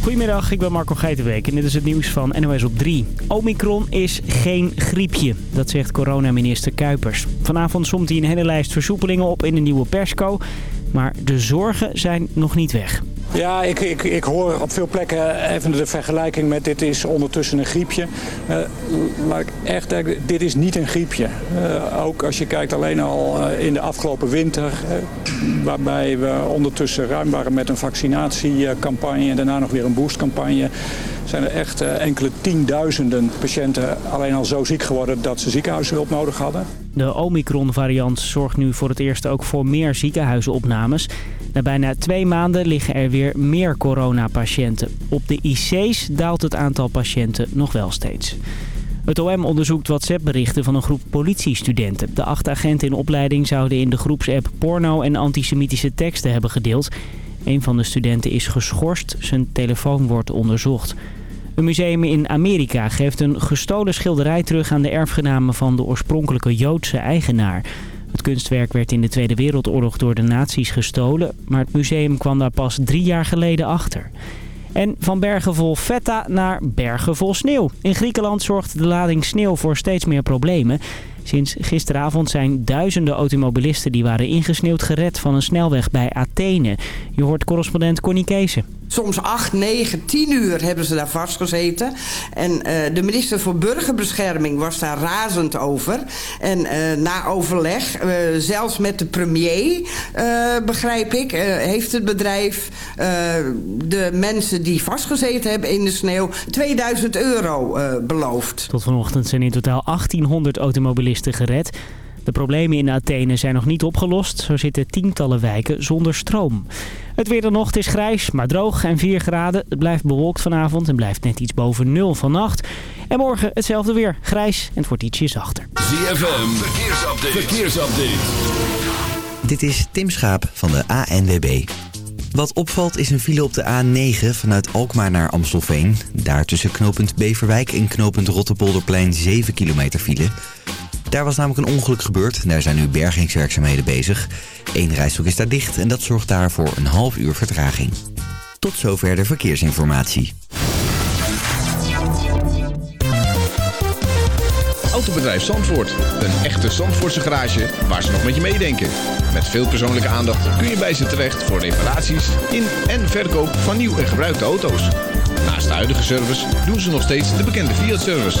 Goedemiddag, ik ben Marco Geitenbeek en dit is het nieuws van NOS op 3. Omicron is geen griepje, dat zegt coronaminister Kuipers. Vanavond somt hij een hele lijst versoepelingen op in de nieuwe persco. Maar de zorgen zijn nog niet weg. Ja, ik, ik, ik hoor op veel plekken even de vergelijking met dit is ondertussen een griepje. Uh, ik echt dit is niet een griepje. Uh, ook als je kijkt alleen al uh, in de afgelopen winter, waarbij we ondertussen ruim waren met een vaccinatiecampagne en daarna nog weer een boostcampagne zijn er echt enkele tienduizenden patiënten alleen al zo ziek geworden dat ze ziekenhuizenhulp nodig hadden. De Omicron-variant zorgt nu voor het eerst ook voor meer ziekenhuizenopnames. Na bijna twee maanden liggen er weer meer coronapatiënten. Op de IC's daalt het aantal patiënten nog wel steeds. Het OM onderzoekt WhatsApp-berichten van een groep politiestudenten. De acht agenten in opleiding zouden in de groepsapp porno en antisemitische teksten hebben gedeeld. Een van de studenten is geschorst, zijn telefoon wordt onderzocht. Een museum in Amerika geeft een gestolen schilderij terug aan de erfgenamen van de oorspronkelijke Joodse eigenaar. Het kunstwerk werd in de Tweede Wereldoorlog door de nazi's gestolen, maar het museum kwam daar pas drie jaar geleden achter. En van bergen vol feta naar bergen vol sneeuw. In Griekenland zorgt de lading sneeuw voor steeds meer problemen. Sinds gisteravond zijn duizenden automobilisten die waren ingesneeuwd gered van een snelweg bij Athene. Je hoort correspondent Connie Kees. Soms 8, 9, 10 uur hebben ze daar vastgezeten. En uh, de minister voor Burgerbescherming was daar razend over. En uh, na overleg, uh, zelfs met de premier, begrijp ik... heeft het bedrijf de mensen die vastgezeten hebben in de sneeuw... 2000 euro beloofd. Tot vanochtend zijn in totaal 1800 automobilisten gered... De problemen in Athene zijn nog niet opgelost. Zo zitten tientallen wijken zonder stroom. Het weer dan nog, het is grijs, maar droog en 4 graden. Het blijft bewolkt vanavond en blijft net iets boven 0 vannacht. En morgen hetzelfde weer, grijs en het wordt ietsje zachter. ZFM, verkeersupdate. verkeersupdate. Dit is Tim Schaap van de ANWB. Wat opvalt is een file op de A9 vanuit Alkmaar naar Amstelveen. Daar tussen knooppunt Beverwijk en knooppunt Rotterpolderplein 7 kilometer file... Daar was namelijk een ongeluk gebeurd en daar zijn nu bergingswerkzaamheden bezig. Eén rijstok is daar dicht en dat zorgt daarvoor een half uur vertraging. Tot zover de verkeersinformatie. Autobedrijf Zandvoort. Een echte Zandvoortse garage waar ze nog met je meedenken. Met veel persoonlijke aandacht kun je bij ze terecht voor reparaties in en verkoop van nieuw en gebruikte auto's. Naast de huidige service doen ze nog steeds de bekende Fiat-service.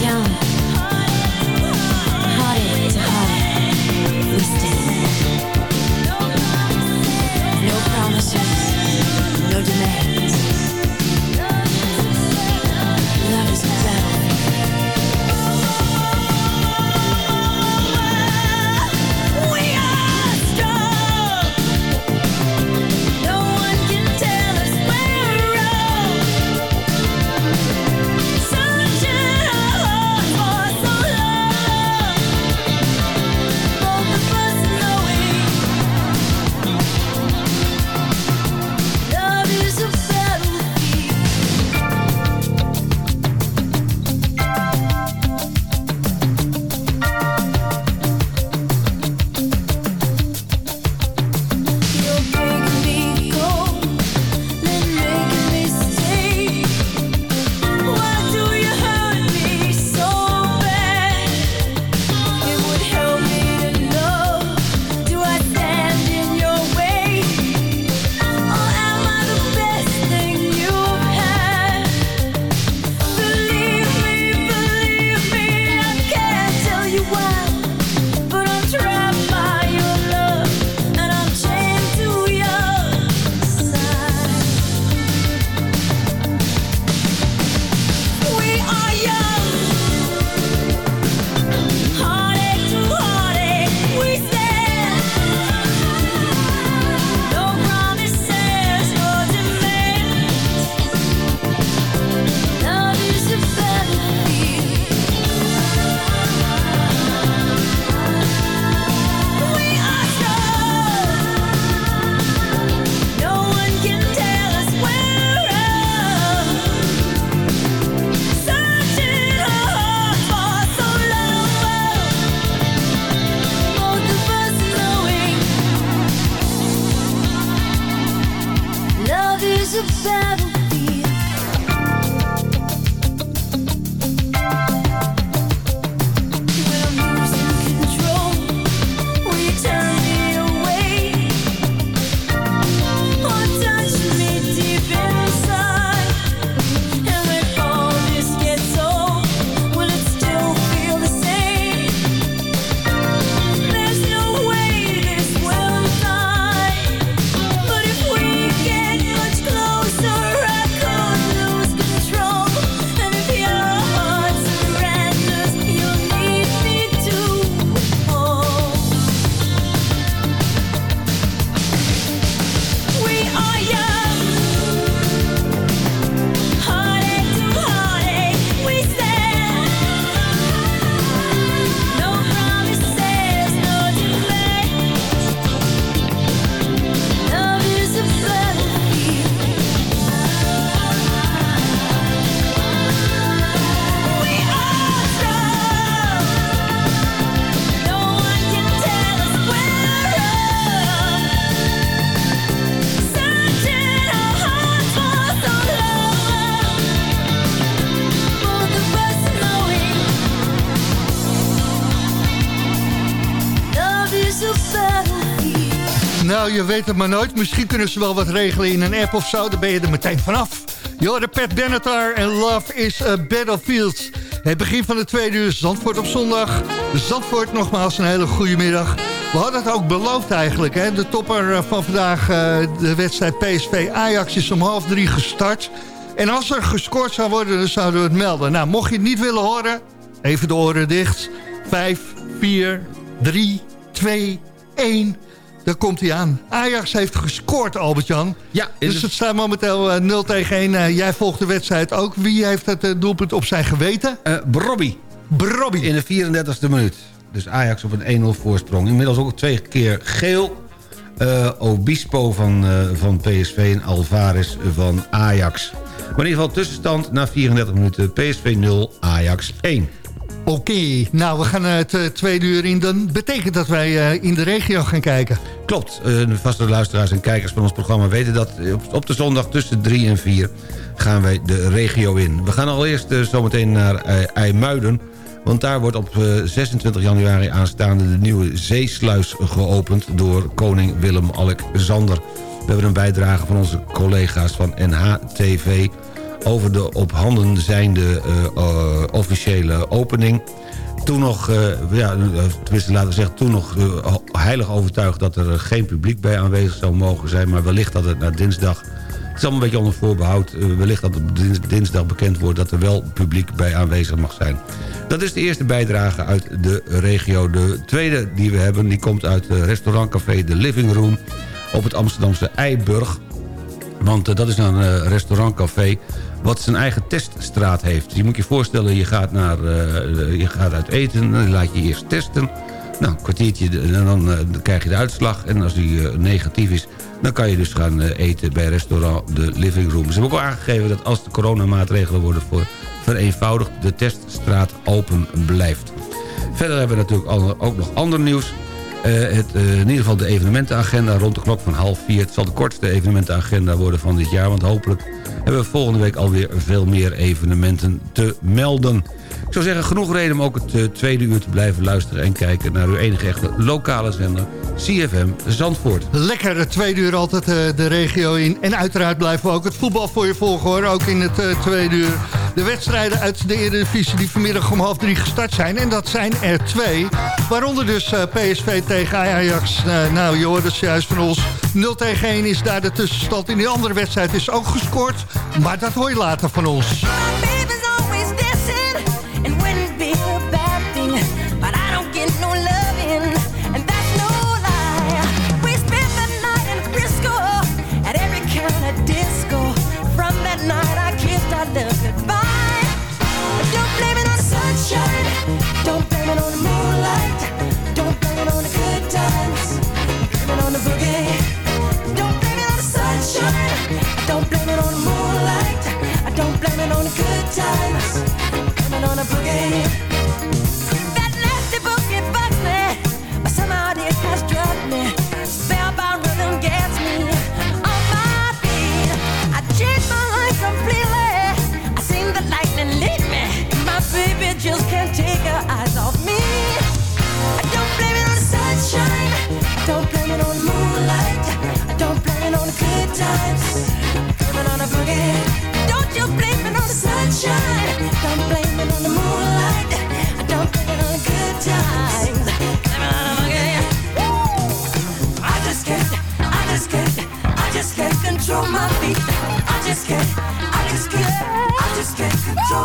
young. about weet het maar nooit. Misschien kunnen ze wel wat regelen in een app of zo. Dan ben je er meteen vanaf. de Pet Benatar en Love is a Battlefield. Het begin van de tweede uur Zandvoort op zondag. Zandvoort, nogmaals een hele goede middag. We hadden het ook beloofd eigenlijk. Hè? De topper eh, van vandaag, eh, de wedstrijd PSV Ajax, is om half drie gestart. En als er gescoord zou worden, dan zouden we het melden. Nou, mocht je het niet willen horen, even de oren dicht. 5, 4, 3, 2, 1... Daar komt hij aan. Ajax heeft gescoord, Albert-Jan. Ja, dus het staat momenteel uh, 0 tegen 1. Uh, jij volgt de wedstrijd ook. Wie heeft het uh, doelpunt op zijn geweten? Uh, Brobby. Brobby. In de 34e minuut. Dus Ajax op een 1-0 voorsprong. Inmiddels ook twee keer geel. Obispo van, van PSV en Alvarez van Ajax. Maar in ieder geval tussenstand na 34 minuten. PSV 0, Ajax 1. Oké, nou we gaan het uh, tweede uur in. Dan betekent dat wij uh, in de regio gaan kijken. Klopt, uh, de vaste luisteraars en kijkers van ons programma weten dat... op, op de zondag tussen 3 en 4 gaan wij de regio in. We gaan allereerst zometeen naar IJmuiden... want daar wordt op 26 januari aanstaande... de nieuwe zeesluis geopend door koning Willem-Alexander. We hebben een bijdrage van onze collega's van NHTV over de op handen zijnde uh, uh, officiële opening. Toen nog, uh, ja, tenminste laten we zeggen, toen nog heilig overtuigd dat er geen publiek bij aanwezig zou mogen zijn. Maar wellicht dat het na dinsdag, het is allemaal een beetje onder voorbehoud, wellicht dat het dinsdag bekend wordt dat er wel publiek bij aanwezig mag zijn. Dat is de eerste bijdrage uit de regio. De tweede die we hebben, die komt uit restaurantcafé The Living Room op het Amsterdamse Eiburg. Want dat is een restaurantcafé wat zijn eigen teststraat heeft. Je moet je voorstellen, je gaat, naar, uh, je gaat uit eten, dan laat je eerst testen. Nou, een kwartiertje, en dan, uh, dan krijg je de uitslag. En als die negatief is, dan kan je dus gaan eten bij restaurant De Living Room. Ze hebben ook aangegeven dat als de coronamaatregelen worden voor vereenvoudigd... de teststraat open blijft. Verder hebben we natuurlijk ook nog ander nieuws. Het, in ieder geval de evenementenagenda rond de klok van half vier. Het zal de kortste evenementenagenda worden van dit jaar... want hopelijk hebben we volgende week alweer veel meer evenementen te melden. Ik zou zeggen, genoeg reden om ook het uh, tweede uur te blijven luisteren... en kijken naar uw enige echte lokale zender, CFM Zandvoort. Lekker, het tweede uur altijd de regio in. En uiteraard blijven we ook het voetbal voor je volgen, hoor. Ook in het tweede uur. De wedstrijden uit de Eredivisie die vanmiddag om half drie gestart zijn. En dat zijn er twee. Waaronder dus PSV tegen Ajax. nou, je hoort het juist van ons. 0 tegen 1 is daar de tussenstand. In die andere wedstrijd is ook gescoord. Maar dat hoor je later van ons.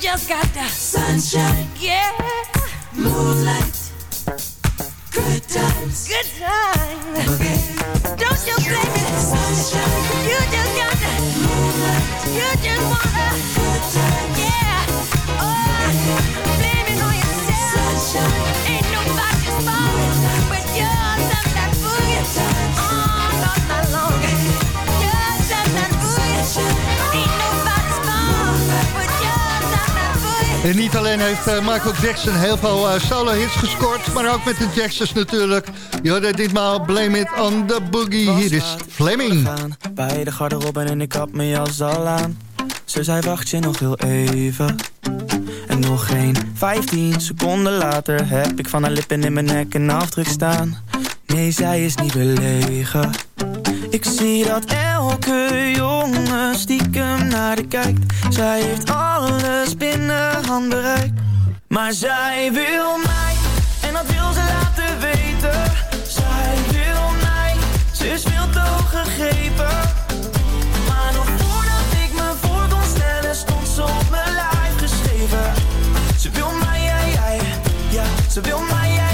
Just got the sunshine. Yeah. Moonlight. Good times. Good times. Okay. Don't you blame it. Sunshine. You just got the moonlight. You just wanna. En niet alleen heeft eh, Michael Jackson heel veel eh, solo-hits gescoord... maar ook met de Jacksons natuurlijk. Je ditmaal Blame It on the Boogie. Hier is Fleming. Bij de garderobe en ik had mijn jas al aan. Ze zei wacht je nog heel even. En nog geen 15 seconden later heb ik van haar lippen in mijn nek een afdruk staan. Nee, zij is niet belegen. Ik zie dat elke jongen stiekem naar de kijkt. Zij heeft alles binnen handbereik. Maar zij wil mij, en dat wil ze laten weten. Zij wil mij, ze is veel te hoog gegrepen. Maar nog voordat ik me voor kon stellen, stond ze op mijn lijf geschreven. Ze wil mij, jij, jij, ja, ze wil mij, jij.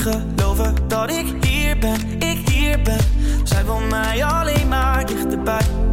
geloven dat ik hier ben, ik hier ben. Zij wil mij alleen maar dichterbij.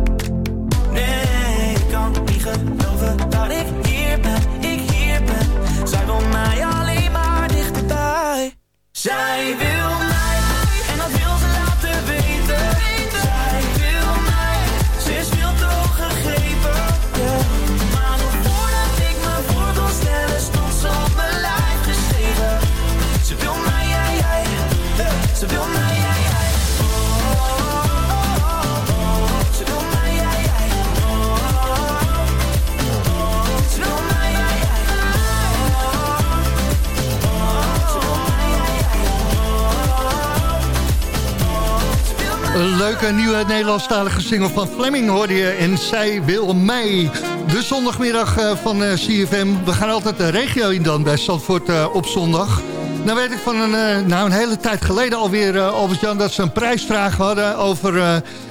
Een nieuwe Nederlandstalige single van Fleming hoorde je. En zij wil mij. De zondagmiddag eh, van eh, CFM. We gaan altijd de regio in dan bij Zandvoort eh, op zondag. Nou weet ik van een, nou een hele tijd geleden alweer, Albert-Jan... dat ze een prijsvraag hadden over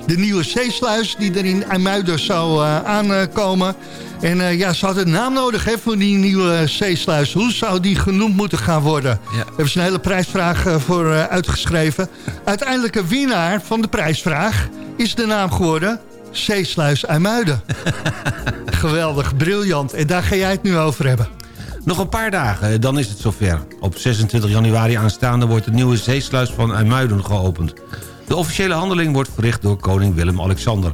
de nieuwe zeesluis... die er in IJmuiden zou aankomen. En eh, ja, ze hadden een naam nodig hè, voor die nieuwe zeesluis. Hoe zou die genoemd moeten gaan worden? Ja. hebben ze een hele prijsvraag eh, voor eh, uitgeschreven. Uiteindelijke winnaar van de prijsvraag is de naam geworden... Zeesluis IJmuiden. Geweldig, briljant. En daar ga jij het nu over hebben. Nog een paar dagen, dan is het zover. Op 26 januari aanstaande wordt de nieuwe zeesluis van IJmuiden geopend. De officiële handeling wordt verricht door koning Willem-Alexander.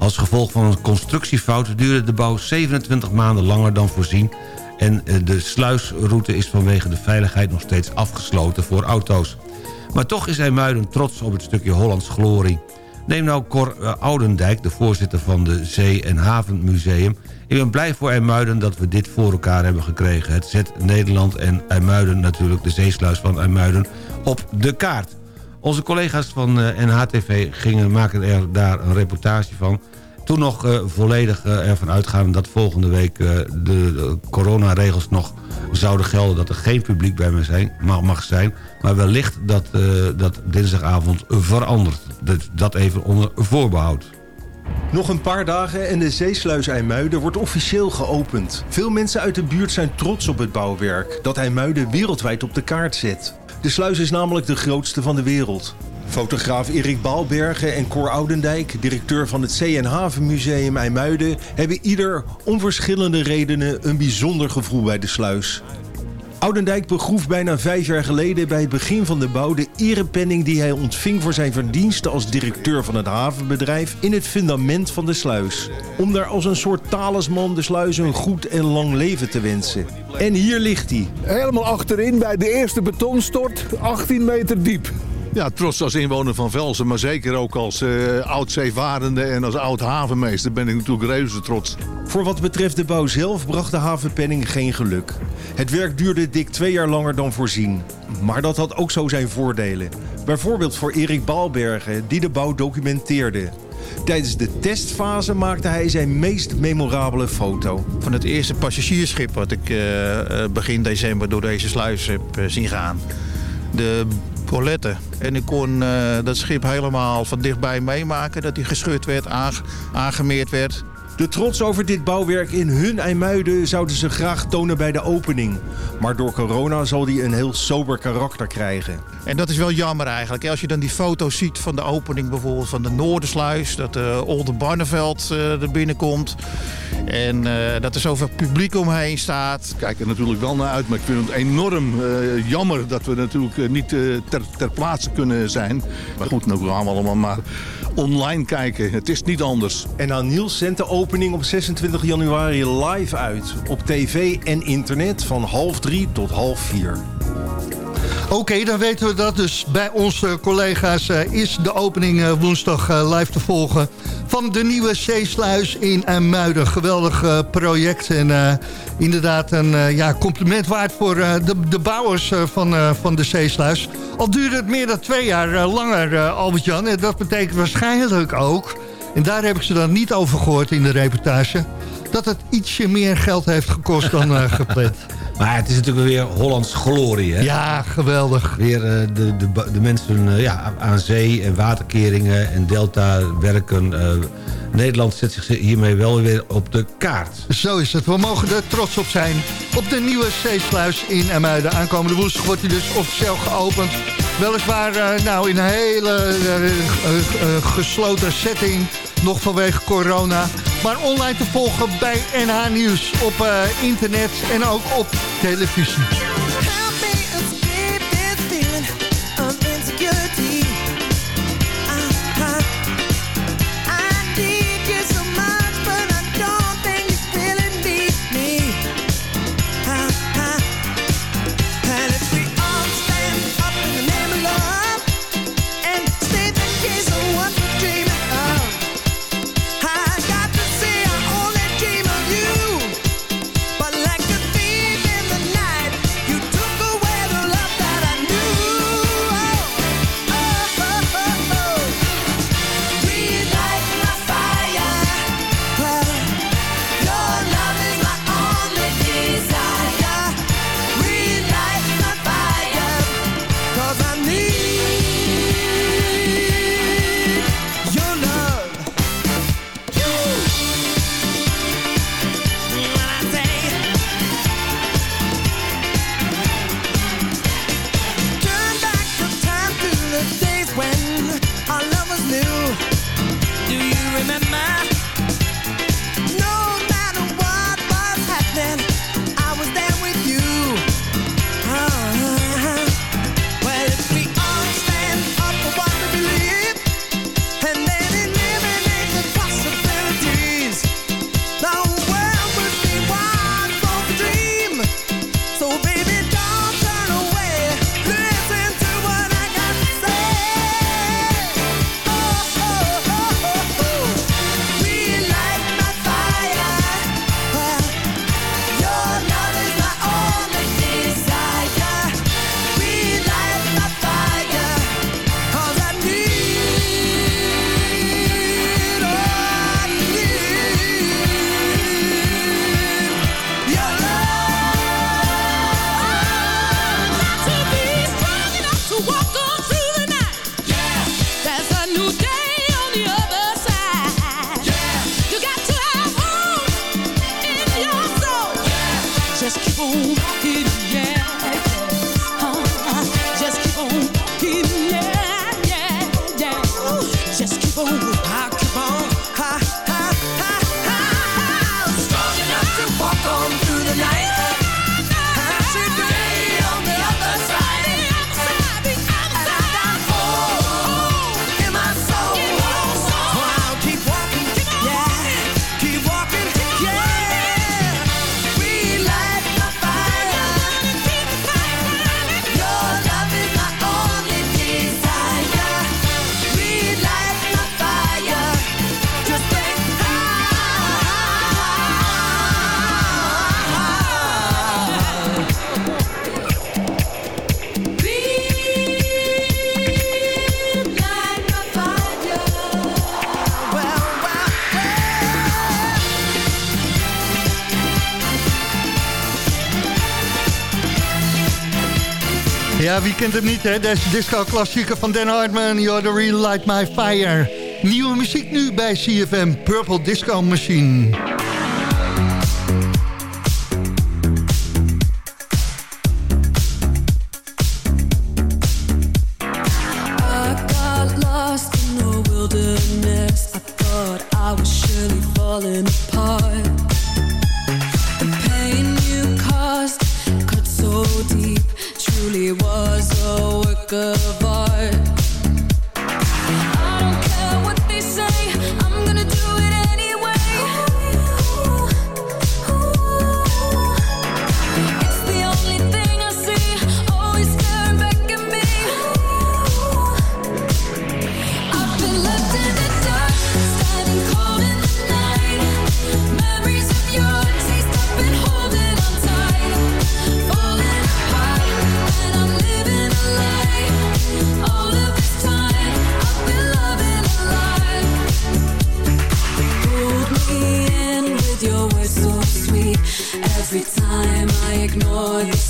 Als gevolg van een constructiefout duurde de bouw 27 maanden langer dan voorzien... en eh, de sluisroute is vanwege de veiligheid nog steeds afgesloten voor auto's. Maar toch is IJmuiden trots op het stukje Hollands glorie. Neem nou Cor eh, Oudendijk, de voorzitter van de Zee- en Havenmuseum. Ik ben blij voor IJmuiden dat we dit voor elkaar hebben gekregen. Het zet Nederland en IJmuiden, natuurlijk de zeesluis van IJmuiden, op de kaart. Onze collega's van eh, NHTV gingen, maken er daar een reportage van. Toen nog eh, volledig eh, ervan uitgaan dat volgende week de, coronaregels nog zouden gelden... dat er geen publiek bij me zijn, mag, mag zijn. Maar wellicht dat, dat dinsdagavond verandert. Dat, dat even onder voorbehoud. Nog een paar dagen en de zeesluis IJmuiden wordt officieel geopend. Veel mensen uit de buurt zijn trots op het bouwwerk... dat IJmuiden wereldwijd op de kaart zet. De sluis is namelijk de grootste van de wereld. Fotograaf Erik Baalbergen en Cor Oudendijk, directeur van het Zee- en Havenmuseum IJmuiden... hebben ieder om verschillende redenen een bijzonder gevoel bij de sluis. Oudendijk begroef bijna vijf jaar geleden bij het begin van de bouw... de erepenning die hij ontving voor zijn verdiensten als directeur van het havenbedrijf... in het fundament van de sluis. Om daar als een soort talisman de sluis een goed en lang leven te wensen. En hier ligt hij. Helemaal achterin bij de eerste betonstort, 18 meter diep. Ja, trots als inwoner van Velsen, maar zeker ook als uh, oud-zeevarende en als oud-havenmeester ben ik natuurlijk reuze trots. Voor wat betreft de bouw zelf bracht de havenpenning geen geluk. Het werk duurde dik twee jaar langer dan voorzien. Maar dat had ook zo zijn voordelen. Bijvoorbeeld voor Erik Baalbergen, die de bouw documenteerde. Tijdens de testfase maakte hij zijn meest memorabele foto. Van het eerste passagiersschip wat ik uh, begin december door deze sluis heb zien gaan. De Colette. En ik kon uh, dat schip helemaal van dichtbij meemaken. Dat hij gescheurd werd, aangemeerd werd. De trots over dit bouwwerk in hun IJmuiden zouden ze graag tonen bij de opening. Maar door corona zal die een heel sober karakter krijgen. En dat is wel jammer eigenlijk. Als je dan die foto's ziet van de opening bijvoorbeeld van de Noordersluis. Dat de uh, Olde Barneveld uh, er binnenkomt. En uh, dat er zoveel publiek omheen staat. Kijk er natuurlijk wel naar uit. Maar ik vind het enorm jammer dat we natuurlijk niet ter, ter plaatse kunnen zijn. Maar goed, nou gaan we allemaal maar online kijken. Het is niet anders. En aan Niels zendt de opening op 26 januari live uit. Op tv en internet van half drie tot half vier. Oké, dan weten we dat. Dus bij onze collega's uh, is de opening uh, woensdag uh, live te volgen... van de nieuwe zeesluis in Muiden. Geweldig project en inderdaad een ja, compliment waard voor de, de bouwers van, van de zeesluis. Al duurde het meer dan twee jaar langer, Albert-Jan. En dat betekent waarschijnlijk ook... en daar heb ik ze dan niet over gehoord in de reportage... dat het ietsje meer geld heeft gekost dan gepland. Maar het is natuurlijk weer Hollands glorie. Hè? Ja, geweldig. Weer uh, de, de, de mensen uh, ja, aan zee en waterkeringen en delta werken. Uh, Nederland zet zich hiermee wel weer op de kaart. Zo is het. We mogen er trots op zijn. Op de nieuwe zeesluis in Emuiden. Aankomende woensdag wordt hij dus officieel geopend. Weliswaar nou, in een hele gesloten setting. Nog vanwege corona. Maar online te volgen bij NH Nieuws. Op internet en ook op televisie. Wie kent hem niet, hè? Deze disco-klassieker van Dan Hartman, You're the Real Light My Fire. Nieuwe muziek nu bij CFM, Purple Disco Machine. much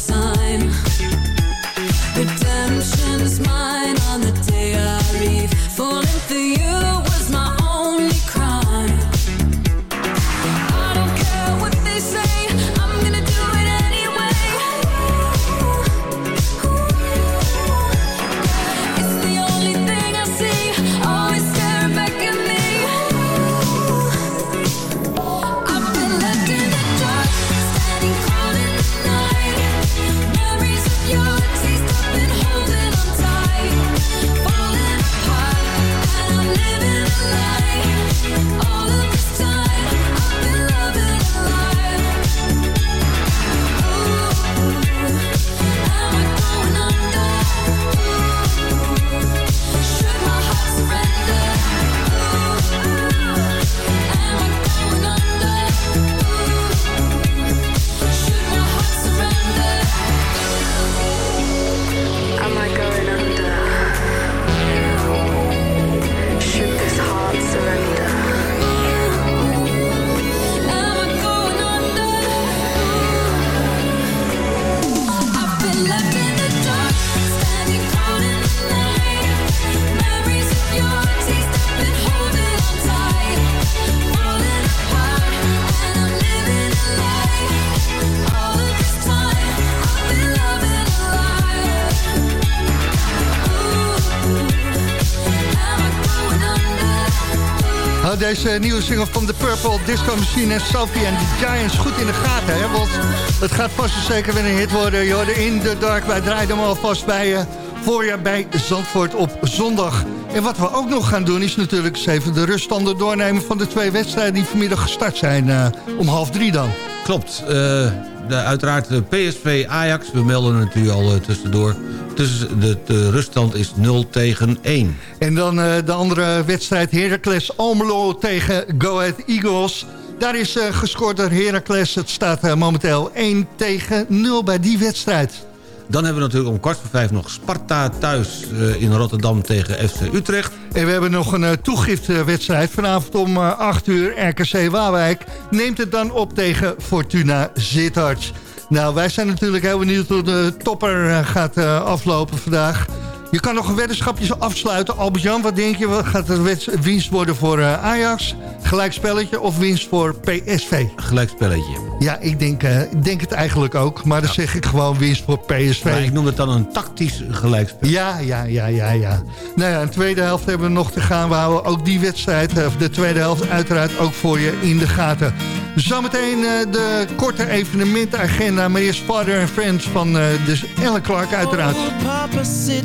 nieuwe single van The Purple Disco Machine en Sophie en the Giants goed in de gaten. Hè? Want het gaat vast en zeker weer een hit worden. Je hoorde in the dark. Wij draaien hem alvast bij je voorjaar bij Zandvoort op zondag. En wat we ook nog gaan doen is natuurlijk eens even de ruststanden doornemen... van de twee wedstrijden die vanmiddag gestart zijn. eh, om half drie dan. Klopt. eh, de, uiteraard de PSV Ajax. We melden het u al eh, tussendoor. Tussen de, de ruststand is 0 tegen 1. En dan eh, de andere wedstrijd Heracles Almelo tegen Go Ahead Eagles. Daar is eh, gescoord door Heracles. Het staat momenteel 1 tegen 0 bij die wedstrijd. Dan hebben we natuurlijk om kwart voor vijf nog Sparta thuis eh, in Rotterdam tegen FC Utrecht. En we hebben nog een uh, toegiftwedstrijd. Vanavond om uh, 8 uur RKC Waalwijk neemt het dan op tegen Fortuna Sittard. Nou, wij zijn natuurlijk heel benieuwd hoe de topper gaat aflopen vandaag. Je kan nog een weddenschapje afsluiten. Albert-Jan, wat denk je? Wat gaat de winst worden voor uh, Ajax? Gelijkspelletje of winst voor PSV? Gelijkspelletje. Ja, ik denk, uh, ik denk het eigenlijk ook. Maar dan ja. zeg ik gewoon winst voor PSV. Maar ik noem het dan een tactisch gelijkspel. Ja, ja, ja, ja, ja. Nou ja, een tweede helft hebben we nog te gaan. We houden ook die wedstrijd, of de tweede helft uiteraard ook voor je in de gaten. Zometeen uh, de korte evenementagenda. Maar eerst Father and Friends van uh, de Ellen Clark uiteraard. Oh, papa, sit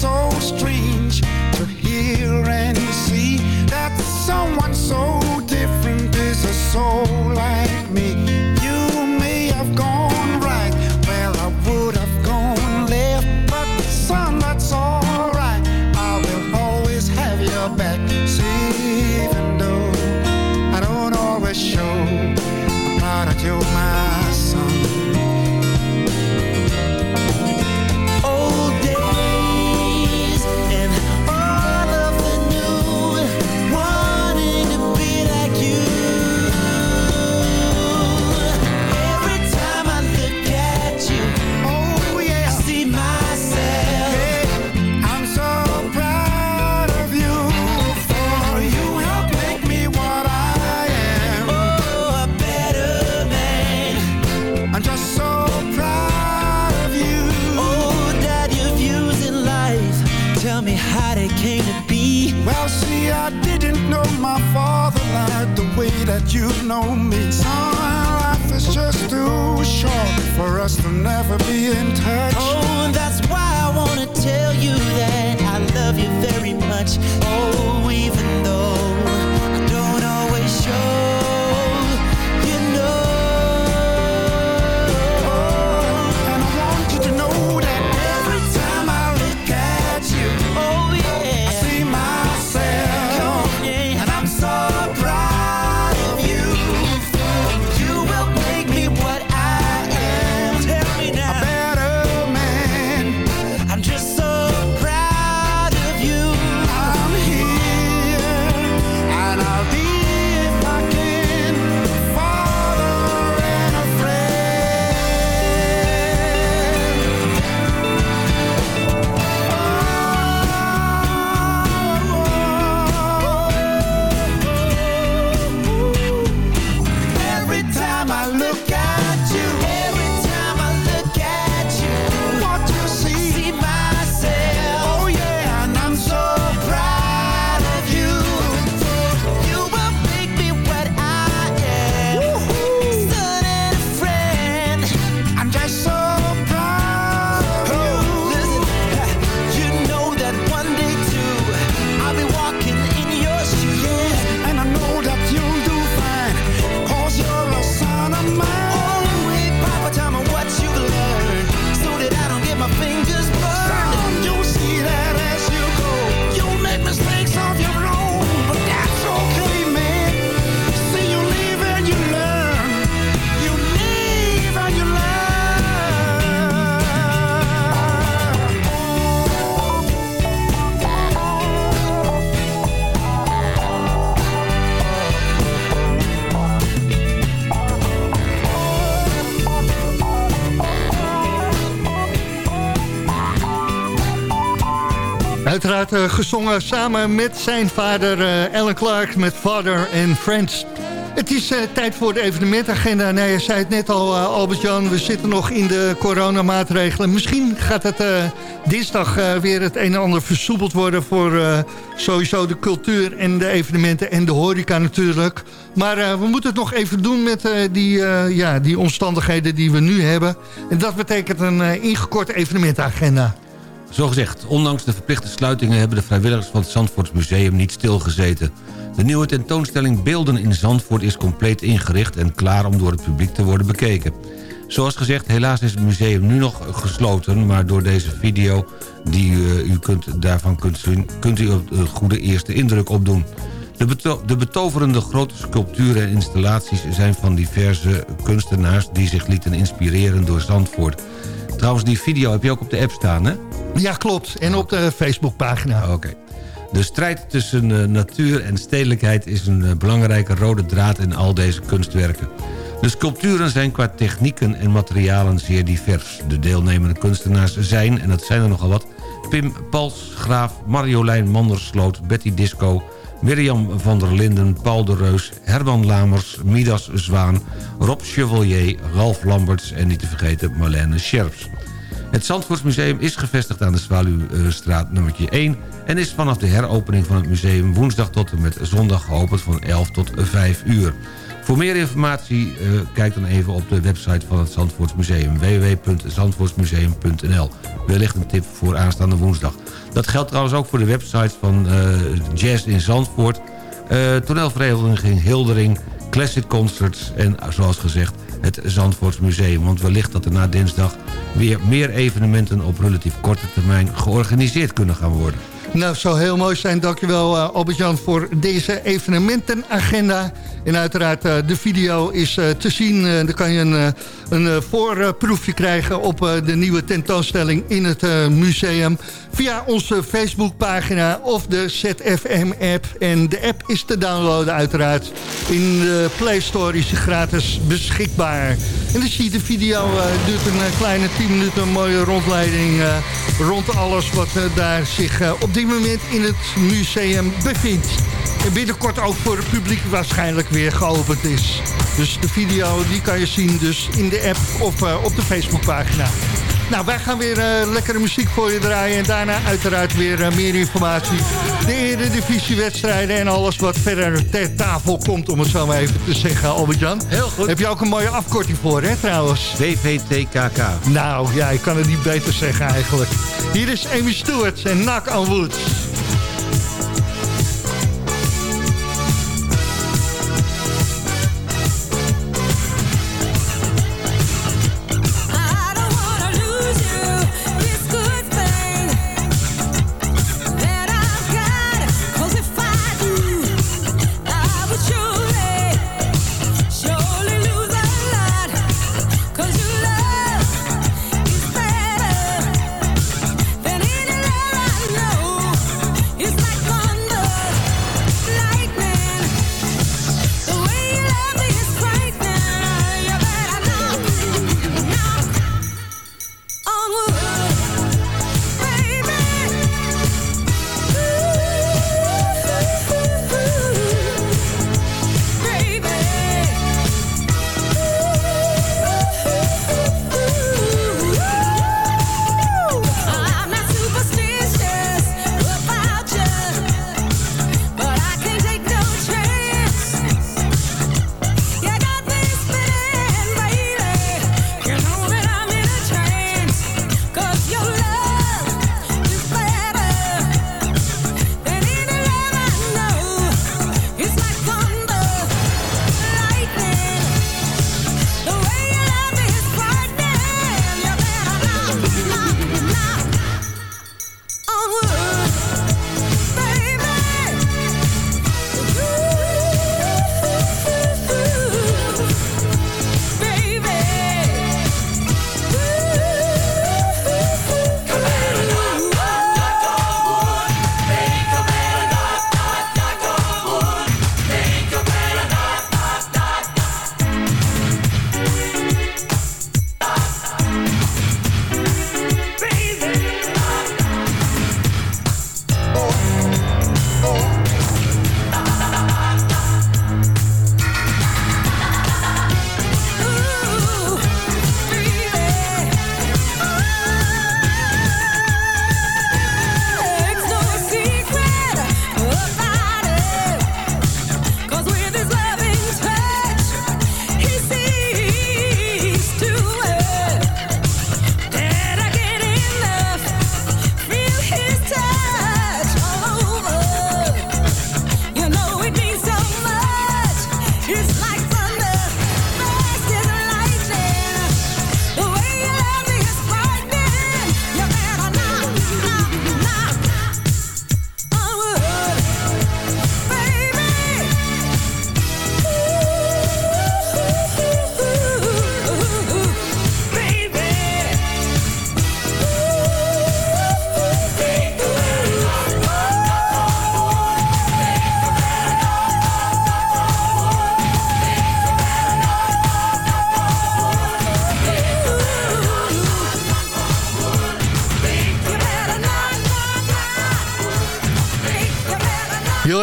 So gezongen samen met zijn vader eh, Alan Clark met Father and Friends. Het is eh, tijd voor de evenementagenda. Nee, je zei het net al, eh, Albert-Jan, we zitten nog in de coronamaatregelen. Misschien gaat het dinsdag weer het een en ander versoepeld worden... voor sowieso de cultuur en de evenementen en de horeca natuurlijk. Maar we moeten het nog even doen met die, ja, die omstandigheden die we nu hebben. En dat betekent een ingekorte evenementagenda. Zo gezegd, ondanks de verplichte sluitingen... hebben de vrijwilligers van het Zandvoortsmuseum niet stilgezeten. De nieuwe tentoonstelling Beelden in Zandvoort is compleet ingericht... en klaar om door het publiek te worden bekeken. Zoals gezegd, helaas is het museum nu nog gesloten... maar door deze video die eh, u kunt, daarvan kunt zien... kunt u een goede eerste indruk opdoen. De, de betoverende grote sculpturen en installaties... zijn van diverse kunstenaars die zich lieten inspireren door Zandvoort... Trouwens, die video heb je ook op de app staan, hè? Ja, klopt. En op de Facebookpagina. Oké. De strijd tussen eh, natuur en stedelijkheid is een eh, belangrijke rode draad in al deze kunstwerken. De sculpturen zijn qua technieken en materialen zeer divers. De deelnemende kunstenaars zijn, en dat zijn er nogal wat... Pim Pals, Graaf, Marjolein Mandersloot, Betty Disco... Mirjam van der Linden, Paul de Reus, Herman Lamers, Midas Zwaan... Rob Chevalier, Ralf Lamberts en niet te vergeten Marlene Scherps. Het Zandvoortsmuseum is gevestigd aan de Zwaluwstraat nummertje 1... en is vanaf de heropening van het museum woensdag tot en met zondag geopend van 11 tot 5 uur. Voor meer informatie uh, kijk dan even op de website van het Zandvoortsmuseum... www.zandvoortsmuseum.nl Wellicht een tip voor aanstaande woensdag. Dat geldt trouwens ook voor de websites van uh, Jazz in Zandvoort... Uh, toneelvereniging Hildering, Classic Concerts en zoals gezegd het Zandvoortsmuseum. Want wellicht dat er na dinsdag weer meer evenementen op relatief korte termijn georganiseerd kunnen gaan worden. Nou, het zou heel mooi zijn. Dankjewel uh, Albert-Jan voor deze evenementenagenda. En uiteraard uh, de video is uh, te zien. dan kan je een, een voorproefje krijgen op de nieuwe tentoonstelling in het museum. Via onze Facebookpagina of de ZFM-app. En de app is te downloaden uiteraard. In de Play Store is gratis beschikbaar. En dan zie je de video, duurt een kleine 10 minuten, een mooie rondleiding... rond alles wat daar zich op dit moment in het museum bevindt. En binnenkort ook voor het publiek waarschijnlijk weer geopend is. Dus de video die kan je zien dus in de app of uh, op de Facebookpagina. Nou, wij gaan weer uh, lekkere muziek voor je draaien. En daarna uiteraard weer uh, meer informatie. De eredivisiewedstrijden en alles wat verder ter tafel komt. Om het zo maar even te zeggen, Albert-Jan. Heel goed. Heb je ook een mooie afkorting voor, hè, trouwens? WVTKK. Nou, ja, ik kan het niet beter zeggen eigenlijk. Hier is Amy Stewart en Knock on Woods.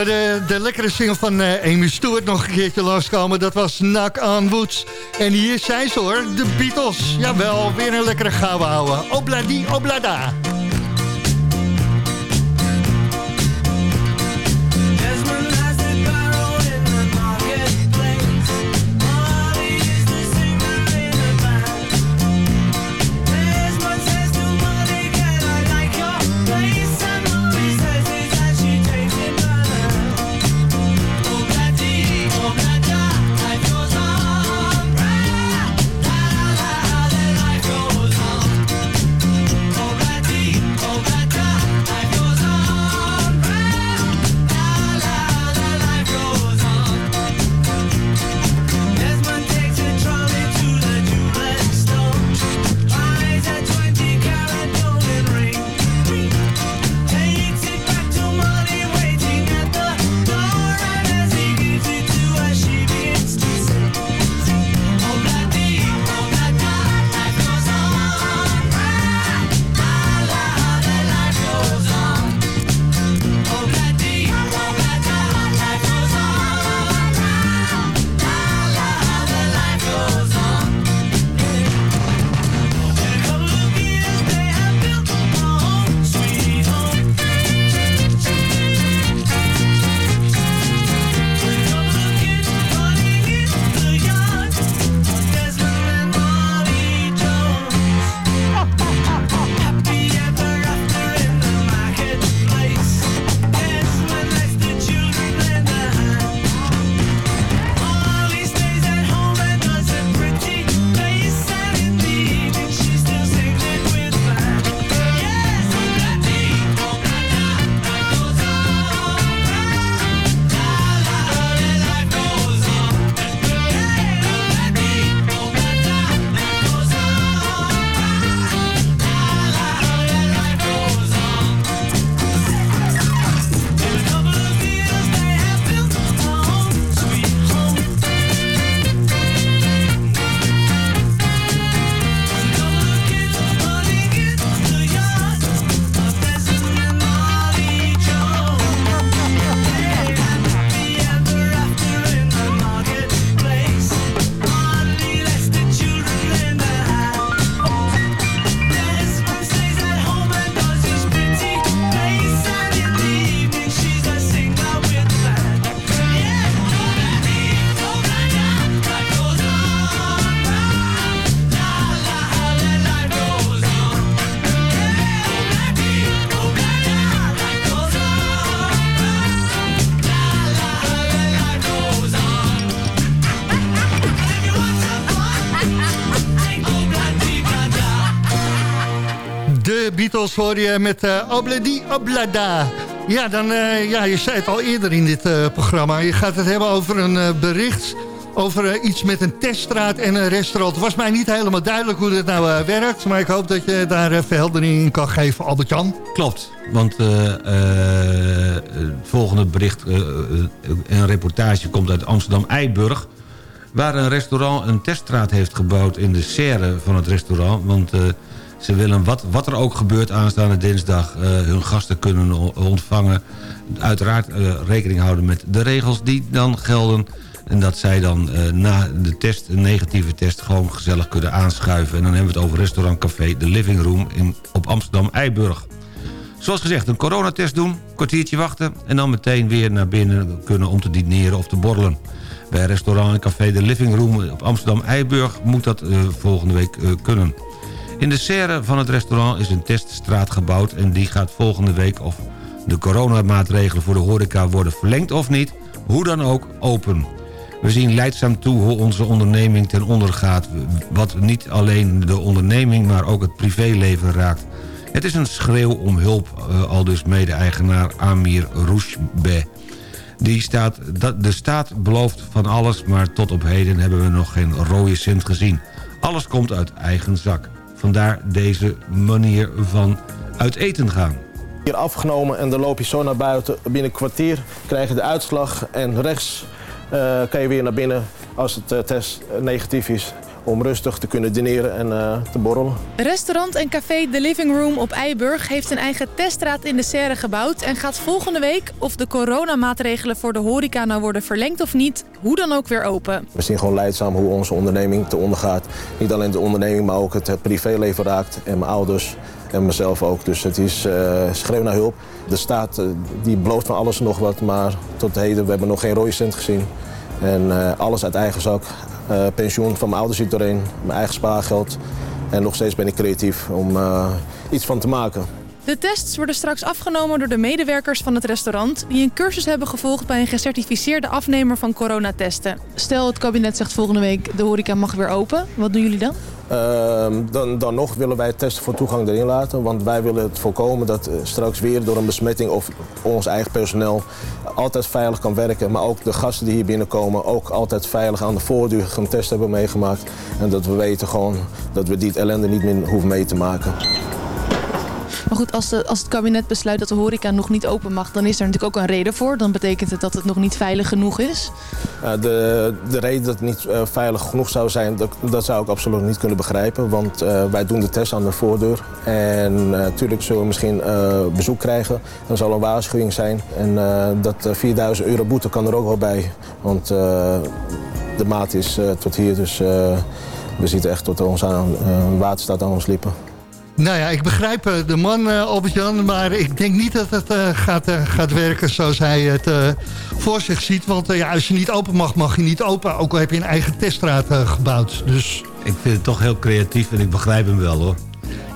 De, de lekkere single van uh, Amy Stewart nog een keertje langskomen. Dat was Knock on Woods. En hier zijn ze hoor, de Beatles. Jawel, weer een lekkere gouden houden. Obladi, oblada. Je met uh, Obladi Oblada. Ja, dan, uh, ja, je zei het al eerder in dit uh, programma. Je gaat het hebben over een bericht over iets met een teststraat en een restaurant. Het was mij niet helemaal duidelijk hoe dat nou werkt. Maar ik hoop dat je daar verheldering in kan geven, Albert-Jan. Klopt, want het volgende bericht, een reportage komt uit Amsterdam-Eiburg waar een restaurant een teststraat heeft gebouwd in de serre van het restaurant. Want ze willen, wat, wat er ook gebeurt aanstaande dinsdag... Uh, hun gasten kunnen ontvangen. Uiteraard uh, rekening houden met de regels die dan gelden... En dat zij dan na de test, een negatieve test, gewoon gezellig kunnen aanschuiven. En dan hebben we het over restaurant Café De Living Room in, op Amsterdam-Eiburg. Zoals gezegd, een coronatest doen, kwartiertje wachten... en dan meteen weer naar binnen kunnen om te dineren of te borrelen. Bij restaurant en café De Living Room op Amsterdam-Eiburg moet dat volgende week kunnen. In de serre van het restaurant is een teststraat gebouwd... en die gaat volgende week of de coronamaatregelen voor de horeca worden verlengd of niet... hoe dan ook open. We zien leidzaam toe hoe onze onderneming ten onder gaat... wat niet alleen de onderneming, maar ook het privéleven raakt. Het is een schreeuw om hulp, uh, al dus mede-eigenaar Amir Roushbeh. Die staat, de staat belooft van alles, maar tot op heden hebben we nog geen rode cent gezien. Alles komt uit eigen zak. Vandaar deze manier van uit eten gaan. Hier afgenomen en dan loop je zo naar buiten. Binnen een kwartier krijg je de uitslag en rechts uh, kan je weer naar binnen als het uh, test negatief is om rustig te kunnen dineren en uh, te borrelen. Restaurant en café The Living Room op Eiburg heeft een eigen teststraat in de serre gebouwd... en gaat volgende week, of de coronamaatregelen voor de horeca nou worden verlengd of niet, hoe dan ook weer open. We zien gewoon leidzaam hoe onze onderneming te ondergaat. Niet alleen de onderneming, maar ook het privéleven raakt en mijn ouders en mezelf ook. Dus het is uh, schreeuw naar hulp. De staat uh, die belooft van alles nog wat, maar tot heden we hebben nog geen rode cent gezien. En uh, alles uit eigen zak. Uh, pensioen van mijn ouders zit doorheen, mijn eigen spaargeld. En nog steeds ben ik creatief om uh, iets van te maken. De tests worden straks afgenomen door de medewerkers van het restaurant... die een cursus hebben gevolgd bij een gecertificeerde afnemer van coronatesten. Stel, het kabinet zegt volgende week de horeca mag weer open. Wat doen jullie dan? Uh, dan, dan nog willen wij testen voor toegang erin laten. Want wij willen het voorkomen dat straks weer door een besmetting of ons eigen personeel altijd veilig kan werken. Maar ook de gasten die hier binnenkomen ook altijd veilig aan de voordeur een test hebben meegemaakt. En dat we weten gewoon dat we die ellende niet meer hoeven mee te maken. Goed, als, als het kabinet besluit dat de horeca nog niet open mag... dan is er natuurlijk ook een reden voor. Dan betekent het dat het nog niet veilig genoeg is. De, de reden dat het niet uh, veilig genoeg zou zijn... Dat, dat zou ik absoluut niet kunnen begrijpen. Want uh, wij doen de test aan de voordeur. En natuurlijk zullen we misschien bezoek krijgen. Dan zal een waarschuwing zijn. En dat 4000 euro boete kan er ook wel bij. Want de maat is tot hier. Dus we zitten echt tot ons aan, water staat aan ons lippen. Nou ja, ik begrijp de man, uh, Albert-Jan... maar ik denk niet dat het uh, gaat, uh, gaat werken zoals hij het voor zich ziet. Want ja, als je niet open mag, mag je niet open. Ook al heb je een eigen teststraat gebouwd. Dus... Ik vind het toch heel creatief en ik begrijp hem wel, hoor.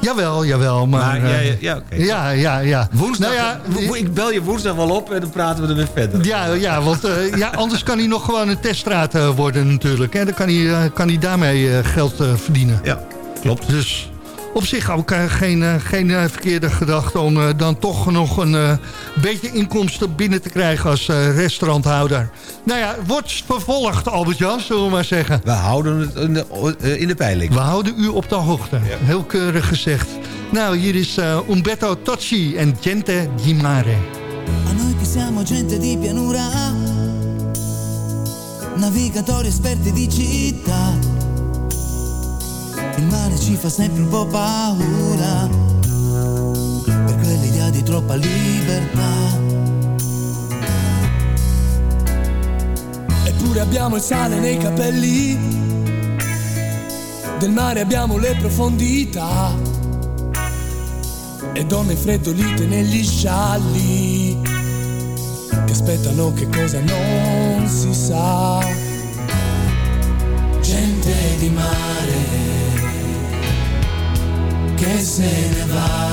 Jawel, jawel. Maar, maar ja, ja, okay. ja, ja, ja. Woensdag, nou ja, ik bel je woensdag wel op en dan praten we er weer verder. Ja, ja want uh, ja, anders kan hij nog gewoon een teststraat worden natuurlijk. Hè. Dan kan hij, kan hij daarmee geld verdienen. Ja, klopt. Dus op zich ook uh, geen, uh, geen uh, verkeerde gedachte om dan toch nog een beetje inkomsten binnen te krijgen als restauranthouder. Nou ja, wordt vervolgd Albert-Jan, zullen we maar zeggen. We houden het in de, in de peiling. We houden u op de hoogte, ja. heel keurig gezegd. Nou, hier is Umberto Tocci en Gente di Mare. A noi che siamo gente di pianura Navigatori esperti di città Il mare ci fa sempre un po' paura per quell'idea di troppa libertà. Eppure abbiamo il sale nei capelli, del mare abbiamo le profondità e donne freddolite negli scialli che aspettano che cosa non si sa. Gente di mare che se ne va.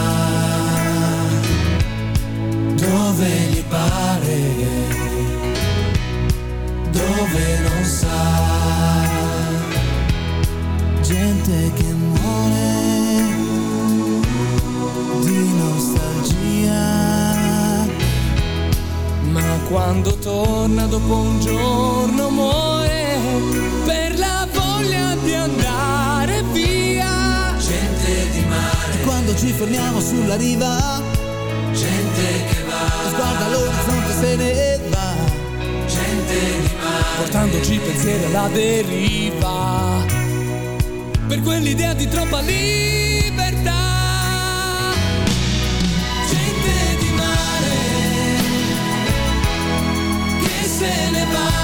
Dove gli pare, dove non sa, gente che muore di nostalgia, ma quando torna dopo un giorno muore per la voglia di andare. quando ci fermiamo sulla riva. Gente che va. Sguarda l'orizzonte se ne va. Gente di mare Portandoci pensieri alla deriva. Per quell'idea di troppa libertà. Gente di mare Che se ne va.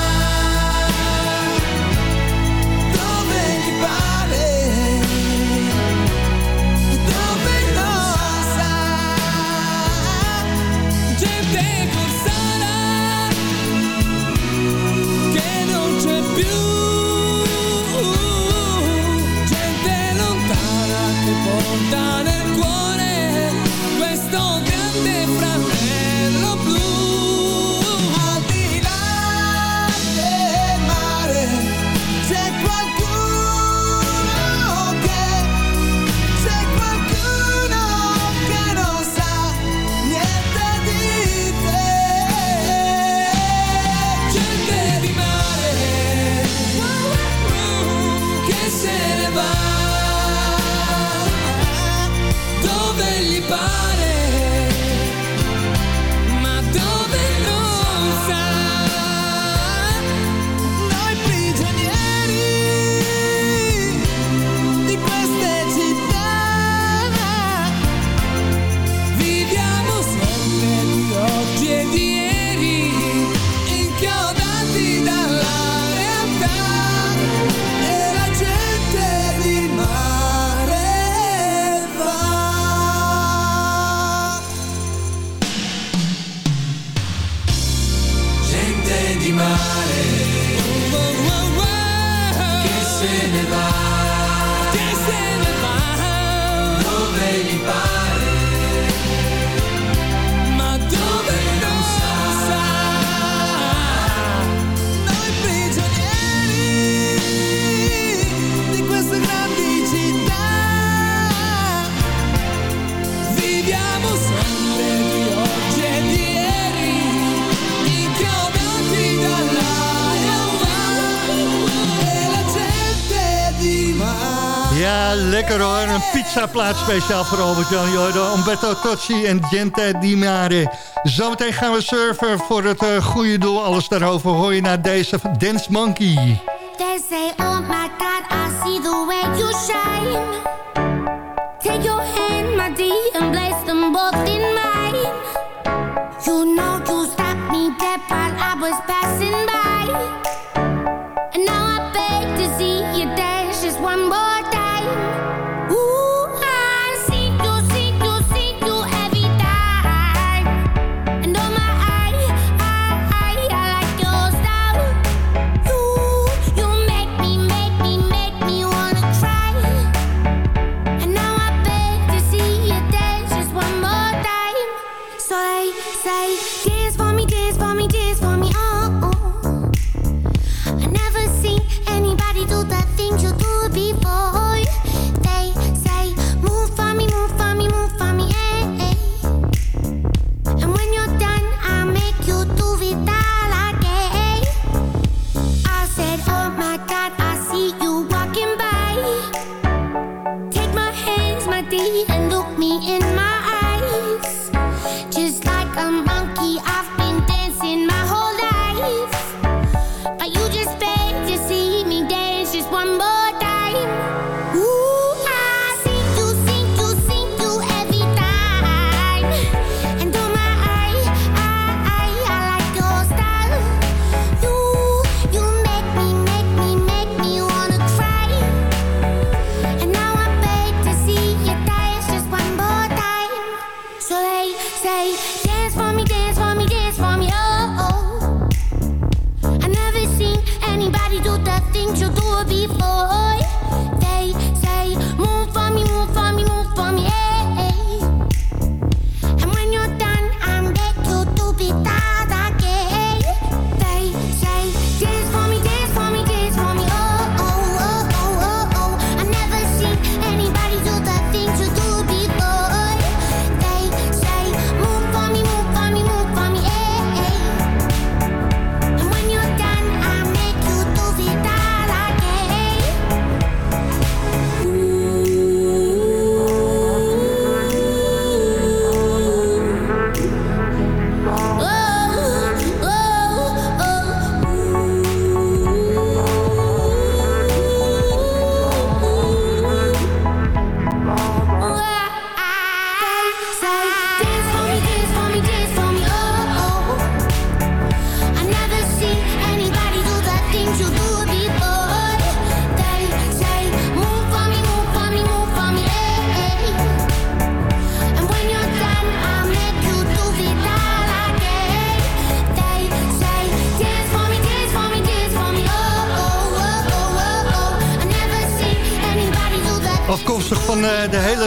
plaats speciaal voor Albert-Jan Jordan. Umberto Tocci en Gente Di Mare. Zometeen gaan we surfen voor het eh, goede doel. Alles daarover hoor je naar deze Dance Monkey. They say, oh my God, I see the way you shine.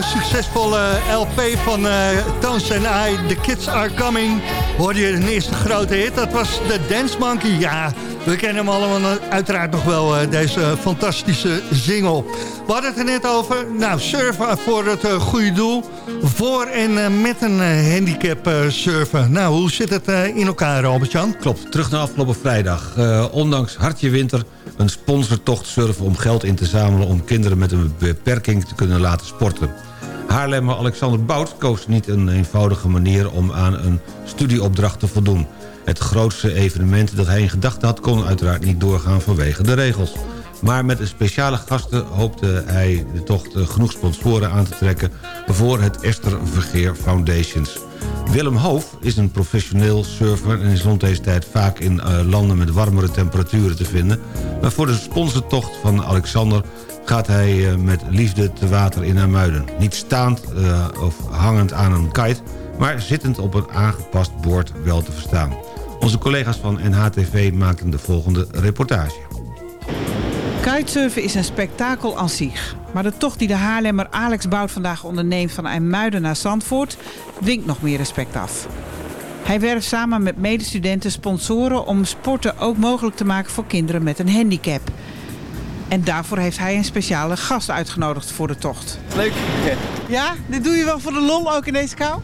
Succesvolle LP van uh, Tans en I, The Kids Are Coming... hoorde je de eerste grote hit. Dat was de Dance Monkey. Ja, we kennen hem allemaal uiteraard nog wel, uh, deze fantastische single. We hadden het er net over. Nou, surfen voor het goede doel. Voor en met een handicap surfen. Nou, hoe zit het in elkaar, Albert-Jan? Klopt, terug naar afgelopen vrijdag. ondanks hartje winter een sponsortocht surfen om geld in te zamelen... om kinderen met een beperking te kunnen laten sporten. Haarlemmer Alexander Bout koos niet een eenvoudige manier... om aan een studieopdracht te voldoen. Het grootste evenement dat hij in gedachten had... kon uiteraard niet doorgaan vanwege de regels. Maar met een speciale gasten hoopte hij de tocht genoeg sponsoren aan te trekken... voor het Esther Vergeer Foundations. Willem Hoof is een professioneel surfer en is rond deze tijd vaak in uh, landen met warmere temperaturen te vinden. Maar voor de sponsortocht van Alexander gaat hij uh, met liefde te water in Amuiden. Niet staand uh, of hangend aan een kite, maar zittend op een aangepast boord wel te verstaan. Onze collega's van NHTV maakten de volgende reportage. Kitesurfen is een spektakel aan zich. Maar de tocht die de Haarlemmer Alex Bout vandaag onderneemt van IJmuiden naar Zandvoort... dwingt nog meer respect af. Hij werft samen met medestudenten sponsoren om sporten ook mogelijk te maken voor kinderen met een handicap. En daarvoor heeft hij een speciale gast uitgenodigd voor de tocht. Leuk. Ja, dit doe je wel voor de lol ook in deze kou?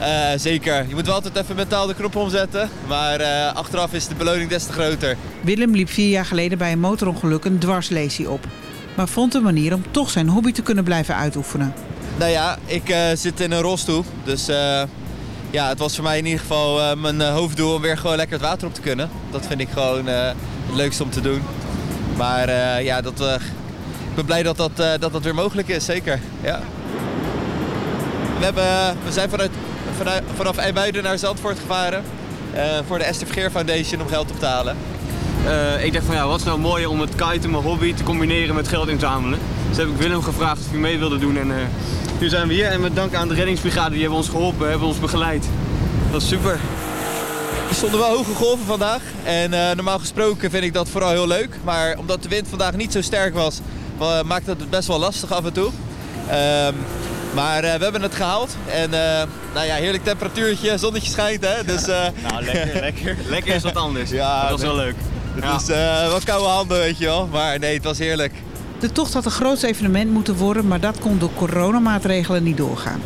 Uh, zeker. Je moet wel altijd even mentaal de knop omzetten. Maar uh, achteraf is de beloning des te groter. Willem liep vier jaar geleden bij een motorongeluk een dwarslesie op. Maar vond een manier om toch zijn hobby te kunnen blijven uitoefenen. Nou ja, ik uh, zit in een rolstoel. Dus ja, het was voor mij in ieder geval mijn hoofddoel om weer gewoon lekker het water op te kunnen. Dat vind ik gewoon het leukste om te doen. Maar ja, dat, ik ben blij dat dat, dat dat weer mogelijk is, zeker. Ja. We, hebben, we zijn vanuit vanaf, vanaf IJmuiden naar Zandvoort gevaren. Uh, voor de Esther Vergeer Foundation om geld op te halen. Uh, ik dacht van ja, wat is nou mooi om het kiten, mijn hobby, te combineren met geld inzamelen. Dus heb ik Willem gevraagd of hij mee wilde doen. En uh, nu zijn we hier en met dank aan de reddingsbrigade, die hebben ons geholpen, hebben ons begeleid. Dat is super. Er stonden wel hoge golven vandaag. En normaal gesproken vind ik dat vooral heel leuk. Maar omdat de wind vandaag niet zo sterk was, maakte het best wel lastig af en toe. Maar uh, we hebben het gehaald. En uh, nou ja, heerlijk temperatuurtje, zonnetje schijnt hè. Dus, uh... Nou, lekker, lekker. Lekker is wat anders. Ja, dat was nee. wel leuk. Het ja. is wel koude handen, weet je wel. Maar nee, het was heerlijk. De tocht had een groot evenement moeten worden, maar dat kon door coronamaatregelen niet doorgaan.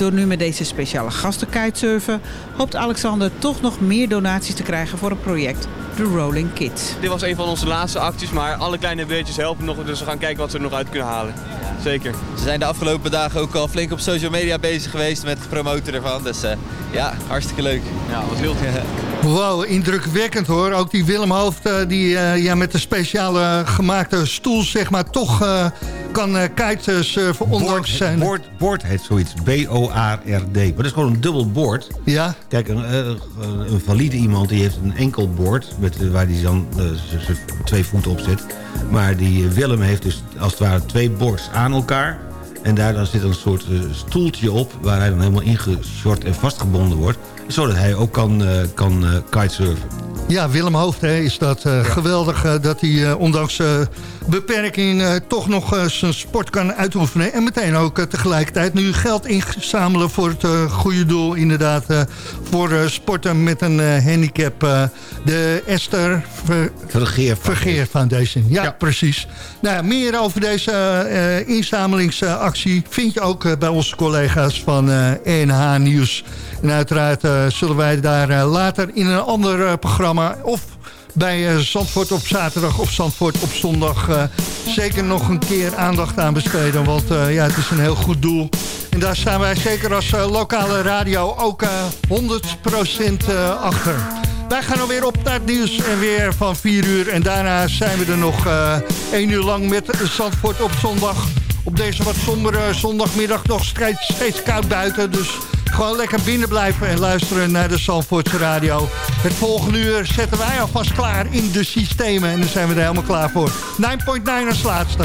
Door nu met deze speciale gasten kitesurfen, hoopt Alexander toch nog meer donaties te krijgen voor het project The Rolling Kids. Dit was een van onze laatste acties, maar alle kleine beetjes helpen nog, dus we gaan kijken wat we er nog uit kunnen halen. Zeker. Ze zijn de afgelopen dagen ook al flink op social media bezig geweest met het promoten ervan. Dus uh, ja, hartstikke leuk. Ja, wat wild. Wow, indrukwekkend hoor. Ook die Willem Hoofd uh, die uh, ja, met de speciale gemaakte stoel zeg maar toch kan kitesurfen ondanks zijn... Board, board heet zoiets, B-O-A-R-D. Maar dat is gewoon een dubbel boord. Ja. Kijk, een, een valide iemand die heeft een enkel boord... Met, waar hij dan twee voeten op zit. Maar die Willem heeft dus als het ware twee boards aan elkaar. En daar dan zit een soort uh, stoeltje op... waar hij dan helemaal ingeshort en vastgebonden wordt. Zodat hij ook kan, uh, kan uh, kitesurfen. Ja, Willem Hoofd hè, is dat ja. geweldig dat hij ondanks beperking toch nog zijn sport kan uitoefenen. En meteen ook tegelijkertijd nu geld inzamelen voor het goede doel. Inderdaad, voor sporten met een handicap. de Esther Ver Vergeer, Vergeer Foundation. Ja, ja, precies. Nou, meer over deze inzamelingsactie vind je ook bij onze collega's van ENH Nieuws. En uiteraard zullen wij daar later in een ander programma of bij uh, Zandvoort op zaterdag of Zandvoort op zondag uh, zeker nog een keer aandacht aan besteden. Want uh, ja, het is een heel goed doel. En daar staan wij zeker als lokale radio ook 100% achter. Wij gaan alweer op naar het nieuws en weer van 4 uur. En daarna zijn we er nog 1 uur lang met Zandvoort op zondag. Op deze wat sombere zondagmiddag nog steeds koud buiten. Dus gewoon lekker binnen blijven en luisteren naar de Zandvoortse radio. Het volgende uur zetten wij alvast klaar in de systemen. En dan zijn we er helemaal klaar voor. 9.9 als laatste.